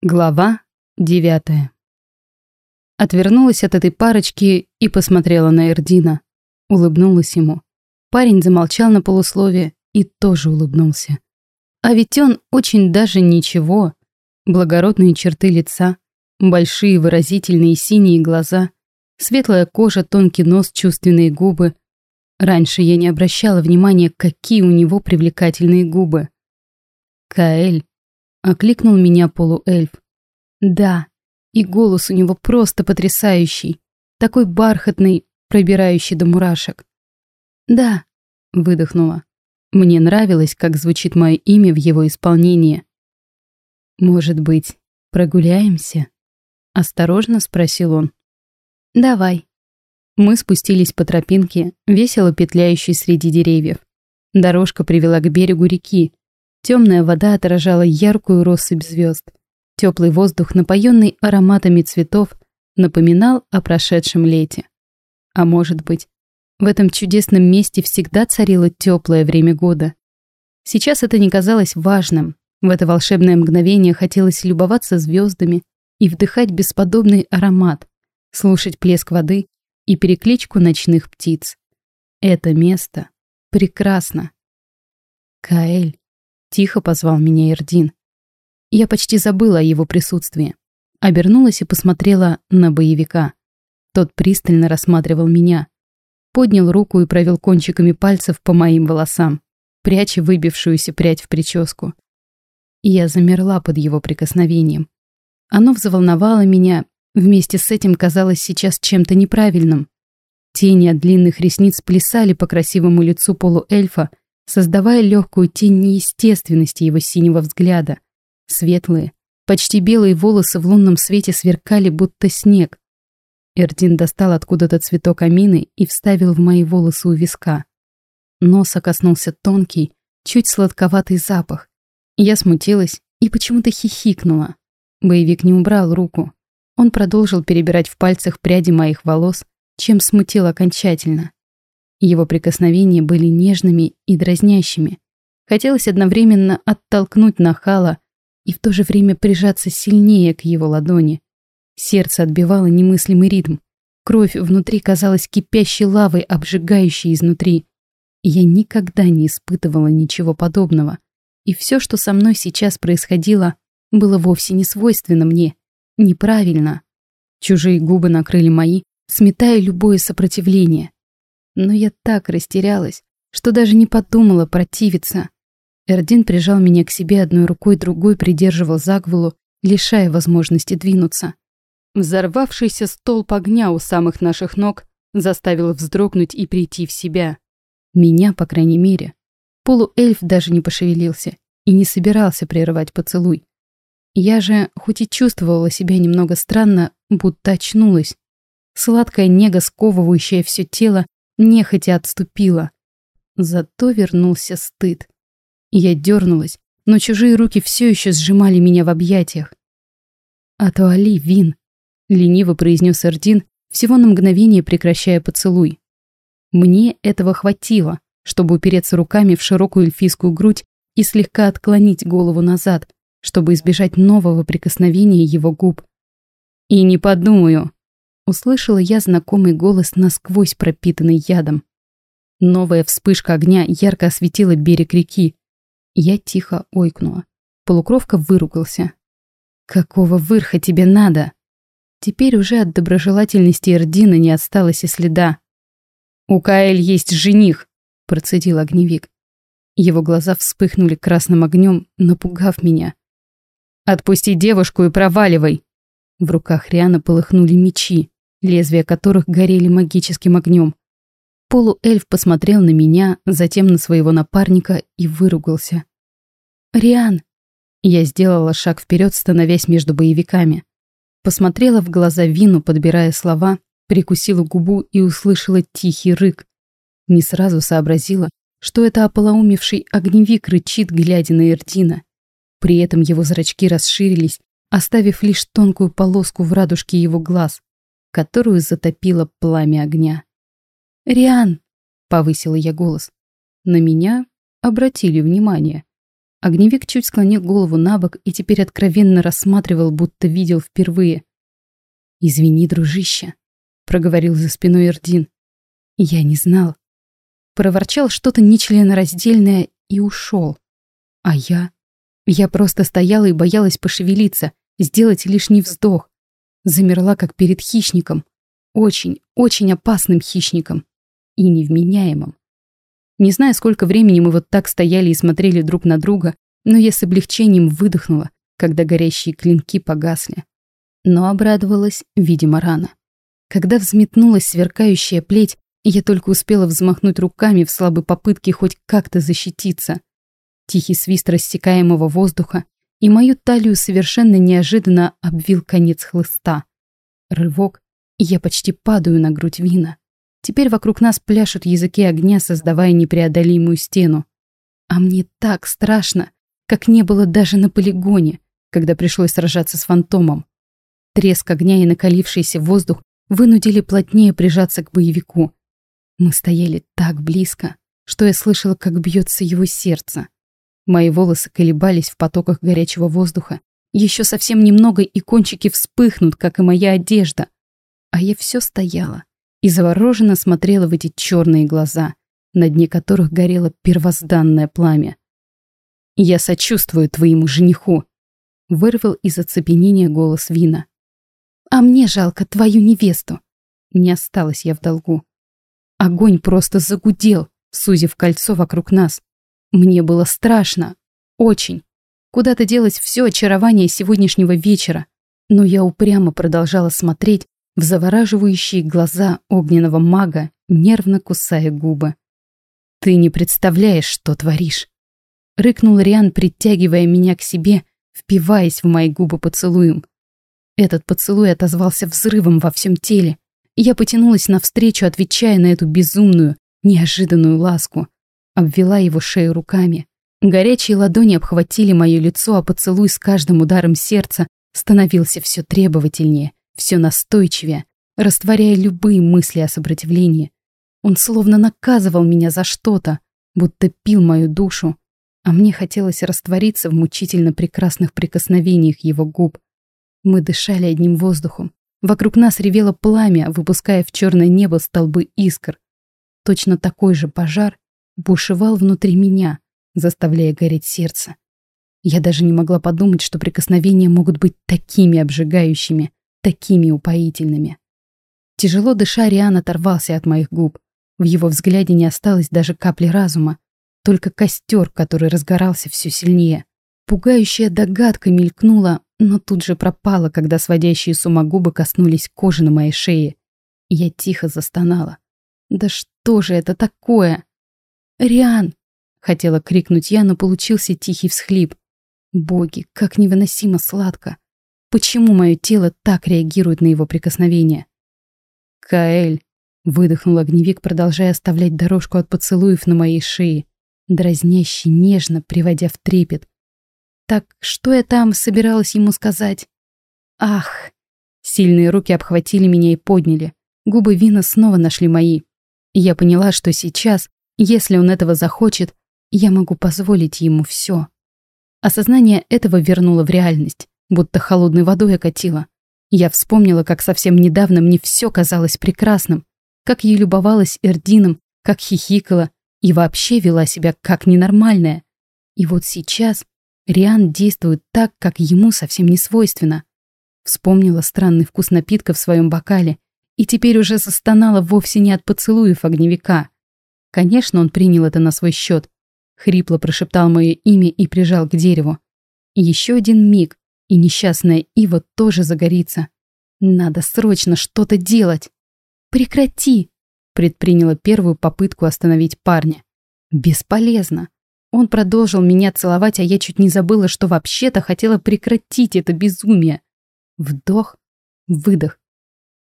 Глава девятая. Отвернулась от этой парочки и посмотрела на Эрдина. Улыбнулась ему. Парень замолчал на полусловие и тоже улыбнулся. А ведь он очень даже ничего. Благородные черты лица, большие выразительные синие глаза, светлая кожа, тонкий нос, чувственные губы. Раньше я не обращала внимания, какие у него привлекательные губы. Каэль Окликнул меня полуэльф. Да, и голос у него просто потрясающий. Такой бархатный, пробирающий до мурашек. Да, выдохнула. Мне нравилось, как звучит мое имя в его исполнении. «Может быть, прогуляемся?» Осторожно спросил он. «Давай». Мы спустились по тропинке, весело петляющей среди деревьев. Дорожка привела к берегу реки, Темная вода отражала яркую россыпь звезд. Теплый воздух, напоенный ароматами цветов, напоминал о прошедшем лете. А может быть, в этом чудесном месте всегда царило теплое время года. Сейчас это не казалось важным. В это волшебное мгновение хотелось любоваться звездами и вдыхать бесподобный аромат, слушать плеск воды и перекличку ночных птиц. Это место прекрасно. Каэль. Тихо позвал меня Эрдин. Я почти забыла о его присутствии. Обернулась и посмотрела на боевика. Тот пристально рассматривал меня. Поднял руку и провел кончиками пальцев по моим волосам, пряча выбившуюся прядь в прическу. Я замерла под его прикосновением. Оно взволновало меня, вместе с этим казалось сейчас чем-то неправильным. Тени от длинных ресниц плясали по красивому лицу полуэльфа, создавая легкую тень неестественности его синего взгляда. Светлые, почти белые волосы в лунном свете сверкали, будто снег. Эрдин достал откуда-то цветок амины и вставил в мои волосы у виска. Носа коснулся тонкий, чуть сладковатый запах. Я смутилась и почему-то хихикнула. Боевик не убрал руку. Он продолжил перебирать в пальцах пряди моих волос, чем смутил окончательно. Его прикосновения были нежными и дразнящими. Хотелось одновременно оттолкнуть нахала и в то же время прижаться сильнее к его ладони. Сердце отбивало немыслимый ритм. Кровь внутри казалась кипящей лавой, обжигающей изнутри. Я никогда не испытывала ничего подобного. И все, что со мной сейчас происходило, было вовсе не свойственно мне. Неправильно. Чужие губы накрыли мои, сметая любое сопротивление. Но я так растерялась, что даже не подумала противиться. Эрдин прижал меня к себе одной рукой, другой придерживал за голову, лишая возможности двинуться. Взорвавшийся столб огня у самых наших ног заставил вздрогнуть и прийти в себя. Меня, по крайней мере. Полуэльф даже не пошевелился и не собирался прерывать поцелуй. Я же, хоть и чувствовала себя немного странно, будто очнулась. Сладкая нега, сковывающая все тело, нехотя отступила. Зато вернулся стыд. Я дернулась, но чужие руки все еще сжимали меня в объятиях. «Атуали, Вин», — лениво произнес Эрдин, всего на мгновение прекращая поцелуй. Мне этого хватило, чтобы упереться руками в широкую эльфийскую грудь и слегка отклонить голову назад, чтобы избежать нового прикосновения его губ. «И не подумаю», Услышала я знакомый голос, насквозь пропитанный ядом. Новая вспышка огня ярко осветила берег реки. Я тихо ойкнула. Полукровка выругался. «Какого вырха тебе надо?» Теперь уже от доброжелательности Эрдина не осталось и следа. «У Каэль есть жених», — процедил огневик. Его глаза вспыхнули красным огнем, напугав меня. «Отпусти девушку и проваливай!» В руках Риана полыхнули мечи лезвия которых горели магическим огнем. Полуэльф посмотрел на меня, затем на своего напарника и выругался. «Риан!» Я сделала шаг вперед, становясь между боевиками. Посмотрела в глаза Вину, подбирая слова, прикусила губу и услышала тихий рык. Не сразу сообразила, что это ополоумевший огневик рычит, глядя на Эрдина. При этом его зрачки расширились, оставив лишь тонкую полоску в радужке его глаз которую затопило пламя огня. «Риан!» — повысила я голос. На меня обратили внимание. Огневик чуть склонил голову на бок и теперь откровенно рассматривал, будто видел впервые. «Извини, дружище», — проговорил за спиной Эрдин. «Я не знал». Проворчал что-то нечленораздельное и ушел. А я? Я просто стояла и боялась пошевелиться, сделать лишний вздох. Замерла, как перед хищником. Очень, очень опасным хищником. И невменяемым. Не знаю, сколько времени мы вот так стояли и смотрели друг на друга, но я с облегчением выдохнула, когда горящие клинки погасли. Но обрадовалась, видимо, рано. Когда взметнулась сверкающая плеть, я только успела взмахнуть руками в слабой попытке хоть как-то защититься. Тихий свист рассекаемого воздуха, и мою талию совершенно неожиданно обвил конец хлыста. Рывок, и я почти падаю на грудь вина. Теперь вокруг нас пляшут языки огня, создавая непреодолимую стену. А мне так страшно, как не было даже на полигоне, когда пришлось сражаться с фантомом. Треск огня и накалившийся воздух вынудили плотнее прижаться к боевику. Мы стояли так близко, что я слышала, как бьется его сердце. Мои волосы колебались в потоках горячего воздуха. Еще совсем немного, и кончики вспыхнут, как и моя одежда. А я все стояла, и завороженно смотрела в эти черные глаза, на дне которых горело первозданное пламя. «Я сочувствую твоему жениху», — вырвал из оцепенения голос Вина. «А мне жалко твою невесту». Не осталась я в долгу. Огонь просто загудел, сузив кольцо вокруг нас. Мне было страшно. Очень. Куда-то делось все очарование сегодняшнего вечера. Но я упрямо продолжала смотреть, в завораживающие глаза огненного мага, нервно кусая губы. «Ты не представляешь, что творишь!» Рыкнул Риан, притягивая меня к себе, впиваясь в мои губы поцелуем. Этот поцелуй отозвался взрывом во всем теле. Я потянулась навстречу, отвечая на эту безумную, неожиданную ласку. Обвела его шею руками. Горячие ладони обхватили мое лицо, а поцелуй с каждым ударом сердца становился все требовательнее все настойчивее, растворяя любые мысли о сопротивлении. Он словно наказывал меня за что-то, будто пил мою душу, а мне хотелось раствориться в мучительно прекрасных прикосновениях его губ. Мы дышали одним воздухом. Вокруг нас ревело пламя, выпуская в черное небо столбы искр. Точно такой же пожар бушевал внутри меня, заставляя гореть сердце. Я даже не могла подумать, что прикосновения могут быть такими обжигающими такими упоительными. Тяжело дыша, Риан оторвался от моих губ. В его взгляде не осталось даже капли разума, только костер, который разгорался все сильнее. Пугающая догадка мелькнула, но тут же пропала, когда сводящие с ума губы коснулись кожи на моей шее. Я тихо застонала. «Да что же это такое?» «Риан!» — хотела крикнуть я, но получился тихий всхлип. «Боги, как невыносимо сладко!» Почему мое тело так реагирует на его прикосновение? «Каэль!» — выдохнул огневик, продолжая оставлять дорожку от поцелуев на моей шее, дразняще, нежно, приводя в трепет. Так что я там собиралась ему сказать? Ах! Сильные руки обхватили меня и подняли. Губы Вина снова нашли мои. Я поняла, что сейчас, если он этого захочет, я могу позволить ему все. Осознание этого вернуло в реальность будто холодной водой окатило. Я вспомнила, как совсем недавно мне все казалось прекрасным, как ей любовалась Эрдином, как хихикала и вообще вела себя как ненормальная. И вот сейчас Риан действует так, как ему совсем не свойственно. Вспомнила странный вкус напитка в своем бокале и теперь уже застонала вовсе не от поцелуев огневика. Конечно, он принял это на свой счет. Хрипло прошептал мое имя и прижал к дереву. Еще один миг, и несчастная Ива тоже загорится. Надо срочно что-то делать. Прекрати, предприняла первую попытку остановить парня. Бесполезно. Он продолжил меня целовать, а я чуть не забыла, что вообще-то хотела прекратить это безумие. Вдох, выдох.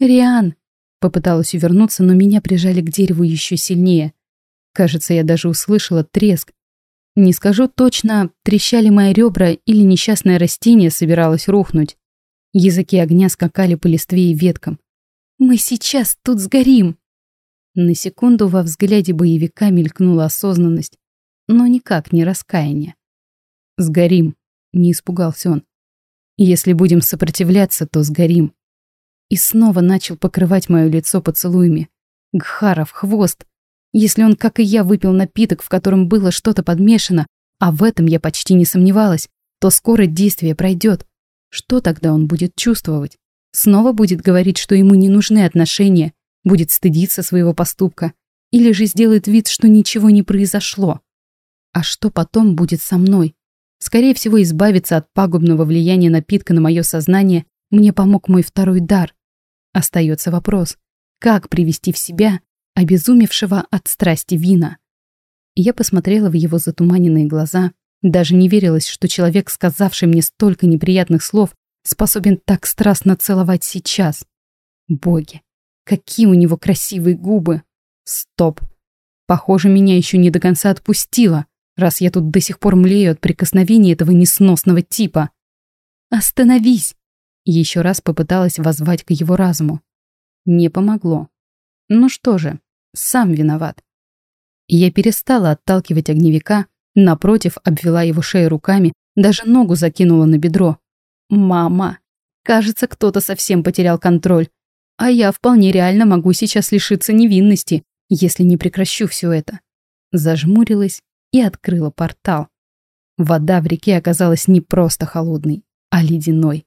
«Риан!» Попыталась увернуться, но меня прижали к дереву еще сильнее. Кажется, я даже услышала треск, не скажу точно, трещали мои ребра или несчастное растение собиралось рухнуть. Языки огня скакали по листве и веткам. «Мы сейчас тут сгорим!» На секунду во взгляде боевика мелькнула осознанность, но никак не раскаяние. Сгорим. Не испугался он. Если будем сопротивляться, то сгорим. И снова начал покрывать мое лицо поцелуями. Гхаров, хвост. Если он, как и я, выпил напиток, в котором было что-то подмешано, а в этом я почти не сомневалась, то скоро действие пройдет. Что тогда он будет чувствовать? Снова будет говорить, что ему не нужны отношения, будет стыдиться своего поступка, или же сделает вид, что ничего не произошло. А что потом будет со мной? Скорее всего, избавиться от пагубного влияния напитка на мое сознание мне помог мой второй дар. Остается вопрос, как привести в себя обезумевшего от страсти вина? Я посмотрела в его затуманенные глаза, даже не верилось, что человек, сказавший мне столько неприятных слов, способен так страстно целовать сейчас. Боги, какие у него красивые губы! Стоп! Похоже, меня еще не до конца отпустило раз я тут до сих пор млею от прикосновений этого несносного типа. «Остановись!» Еще раз попыталась воззвать к его разуму. Не помогло. Ну что же, сам виноват. Я перестала отталкивать огневика, напротив, обвела его шею руками, даже ногу закинула на бедро. «Мама! Кажется, кто-то совсем потерял контроль. А я вполне реально могу сейчас лишиться невинности, если не прекращу все это». Зажмурилась и открыла портал. Вода в реке оказалась не просто холодной, а ледяной.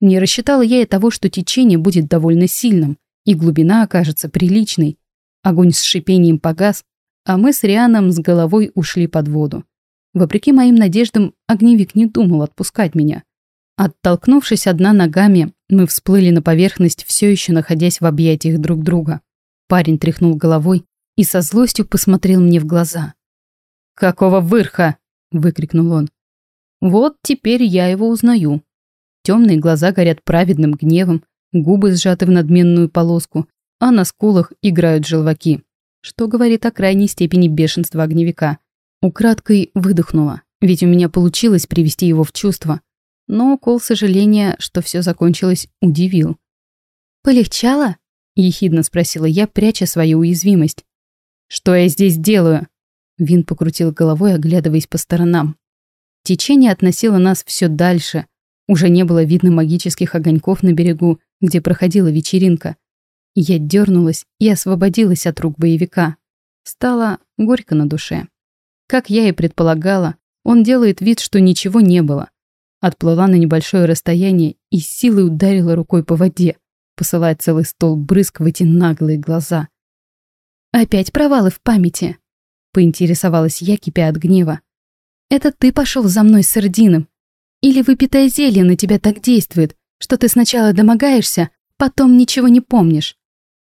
Не рассчитала я и того, что течение будет довольно сильным, и глубина окажется приличной. Огонь с шипением погас, а мы с Рианом с головой ушли под воду. Вопреки моим надеждам, огневик не думал отпускать меня. Оттолкнувшись одна ногами, мы всплыли на поверхность, все еще находясь в объятиях друг друга. Парень тряхнул головой и со злостью посмотрел мне в глаза. «Какого вырха?» — выкрикнул он. «Вот теперь я его узнаю». Темные глаза горят праведным гневом, губы сжаты в надменную полоску, а на скулах играют желваки. Что говорит о крайней степени бешенства огневика. Украдкой выдохнула, ведь у меня получилось привести его в чувство. Но укол сожаления, что все закончилось, удивил. «Полегчало?» — ехидно спросила я, пряча свою уязвимость. «Что я здесь делаю?» Вин покрутил головой, оглядываясь по сторонам. Течение относило нас все дальше. Уже не было видно магических огоньков на берегу, где проходила вечеринка. Я дернулась и освободилась от рук боевика. Стало горько на душе. Как я и предполагала, он делает вид, что ничего не было. Отплыла на небольшое расстояние и силой ударила рукой по воде, посылая целый стол брызг в эти наглые глаза. Опять провалы в памяти. Поинтересовалась я, кипя от гнева. «Это ты пошел за мной с Эрдином? Или выпитое зелье на тебя так действует, что ты сначала домогаешься, потом ничего не помнишь?»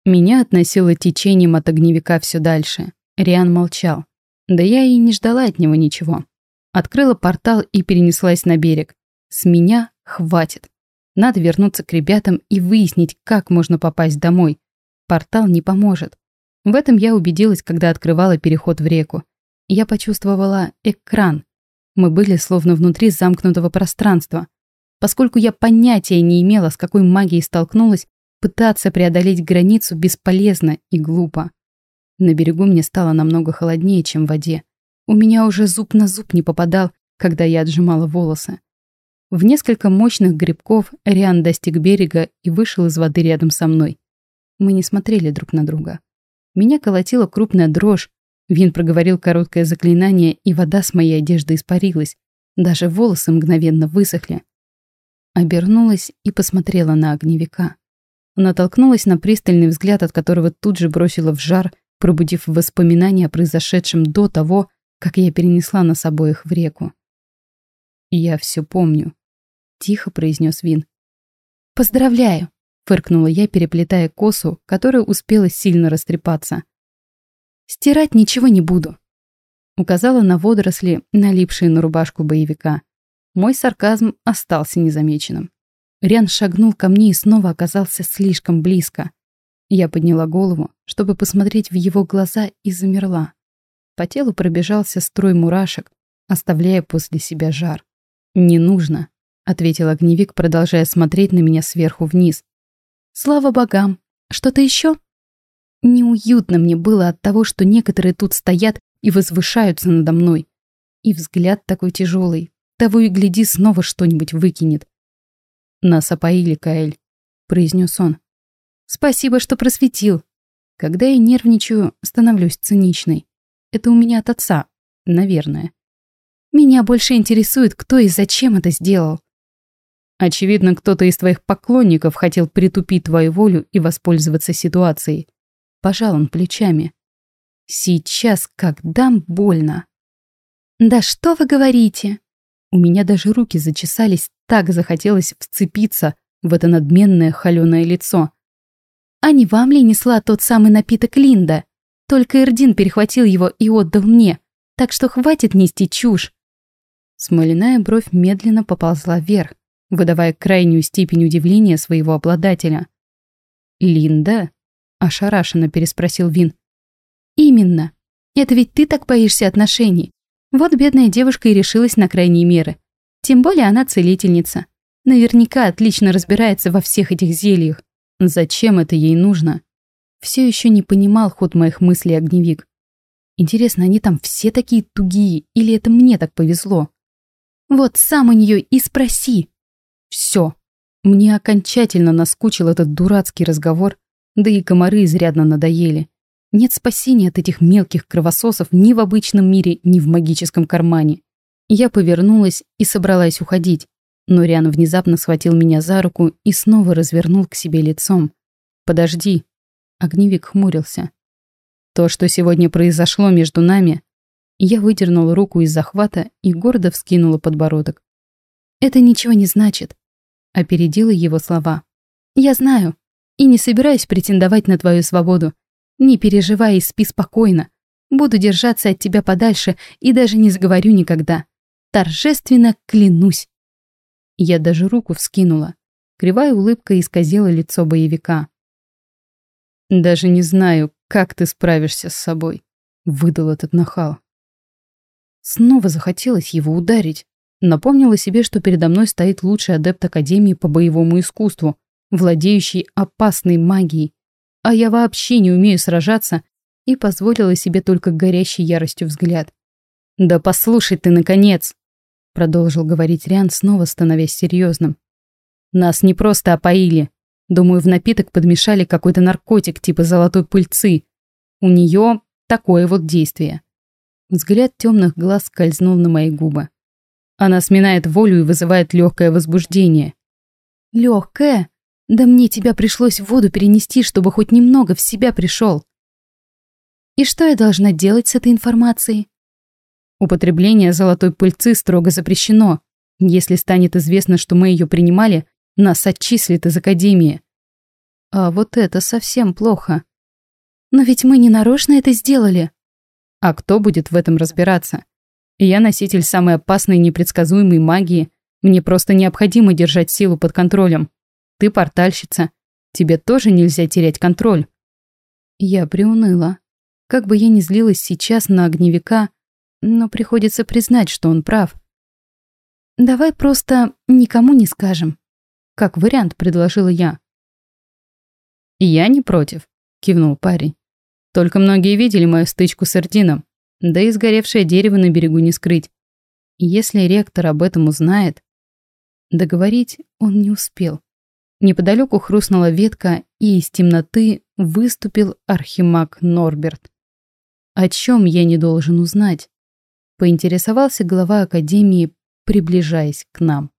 Меня относило течением от огневика все дальше. Риан молчал. Да я и не ждала от него ничего. Открыла портал и перенеслась на берег. С меня хватит. Надо вернуться к ребятам и выяснить, как можно попасть домой. Портал не поможет. В этом я убедилась, когда открывала переход в реку. Я почувствовала экран. Мы были словно внутри замкнутого пространства. Поскольку я понятия не имела, с какой магией столкнулась, пытаться преодолеть границу бесполезно и глупо. На берегу мне стало намного холоднее, чем в воде. У меня уже зуб на зуб не попадал, когда я отжимала волосы. В несколько мощных грибков Риан достиг берега и вышел из воды рядом со мной. Мы не смотрели друг на друга. Меня колотила крупная дрожь. Вин проговорил короткое заклинание, и вода с моей одежды испарилась. Даже волосы мгновенно высохли. Обернулась и посмотрела на огневика. Натолкнулась на пристальный взгляд, от которого тут же бросила в жар, пробудив воспоминания о произошедшем до того, как я перенесла нас обоих в реку. «Я все помню», — тихо произнес Вин. «Поздравляю!» Фыркнула я, переплетая косу, которая успела сильно растрепаться. «Стирать ничего не буду», — указала на водоросли, налипшие на рубашку боевика. Мой сарказм остался незамеченным. Риан шагнул ко мне и снова оказался слишком близко. Я подняла голову, чтобы посмотреть в его глаза, и замерла. По телу пробежался строй мурашек, оставляя после себя жар. «Не нужно», — ответил огневик, продолжая смотреть на меня сверху вниз. Слава богам. Что-то еще? Неуютно мне было от того, что некоторые тут стоят и возвышаются надо мной. И взгляд такой тяжелый, Того и гляди, снова что-нибудь выкинет. «Нас опоили, Каэль», — произнес он. «Спасибо, что просветил. Когда я нервничаю, становлюсь циничной. Это у меня от отца, наверное. Меня больше интересует, кто и зачем это сделал. Очевидно, кто-то из твоих поклонников хотел притупить твою волю и воспользоваться ситуацией. Пожал он плечами. Сейчас, как дам, больно. Да что вы говорите? У меня даже руки зачесались, так захотелось вцепиться в это надменное холёное лицо. А не вам ли несла тот самый напиток Линда? Только Эрдин перехватил его и отдал мне, так что хватит нести чушь. Смоляная бровь медленно поползла вверх, выдавая крайнюю степень удивления своего обладателя. «Линда?» – ошарашенно переспросил Вин. «Именно. Это ведь ты так боишься отношений. Вот бедная девушка и решилась на крайние меры. Тем более она целительница. Наверняка отлично разбирается во всех этих зельях. Зачем это ей нужно? Все еще не понимал ход моих мыслей огневик. Интересно, они там все такие тугие, или это мне так повезло? Вот сам у нее и спроси. Все. Мне окончательно наскучил этот дурацкий разговор, да и комары изрядно надоели. Нет спасения от этих мелких кровососов ни в обычном мире, ни в магическом кармане. Я повернулась и собралась уходить, но Риан внезапно схватил меня за руку и снова развернул к себе лицом. «Подожди». Огневик хмурился. То, что сегодня произошло между нами, я выдернула руку из захвата и гордо вскинула подбородок. «Это ничего не значит», — опередила его слова. «Я знаю и не собираюсь претендовать на твою свободу. Не переживай и спи спокойно. Буду держаться от тебя подальше и даже не сговорю никогда. Торжественно клянусь. Я даже руку вскинула. Кривая улыбка исказила лицо боевика. «Даже не знаю, как ты справишься с собой», — выдал этот нахал. Снова захотелось его ударить. Напомнила себе, что передо мной стоит лучший адепт Академии по боевому искусству, владеющий опасной магией, а я вообще не умею сражаться и позволила себе только горящей яростью взгляд. «Да послушай ты, наконец!» Продолжил говорить Риан, снова становясь серьезным. «Нас не просто опоили. Думаю, в напиток подмешали какой-то наркотик типа золотой пыльцы. У нее такое вот действие». Взгляд темных глаз скользнул на мои губы. Она сминает волю и вызывает легкое возбуждение. Легкое? Да мне тебя пришлось в воду перенести, чтобы хоть немного в себя пришел. И что я должна делать с этой информацией? Употребление золотой пыльцы строго запрещено. Если станет известно, что мы ее принимали, нас отчислят из академии. А вот это совсем плохо. Но ведь мы не нарочно это сделали. А кто будет в этом разбираться? Я носитель самой опасной и непредсказуемой магии. Мне просто необходимо держать силу под контролем. Ты портальщица. Тебе тоже нельзя терять контроль. Я приуныла. Как бы я ни злилась сейчас на огневика, но приходится признать, что он прав. Давай просто никому не скажем. Как вариант предложила я. Я не против, кивнул парень. Только многие видели мою стычку с Эрдином. Да и сгоревшее дерево на берегу не скрыть. Если ректор об этом узнает... Договорить он не успел. Неподалеку хрустнула ветка, и из темноты выступил архимаг Норберт. О чем я не должен узнать? Поинтересовался глава академии, приближаясь к нам.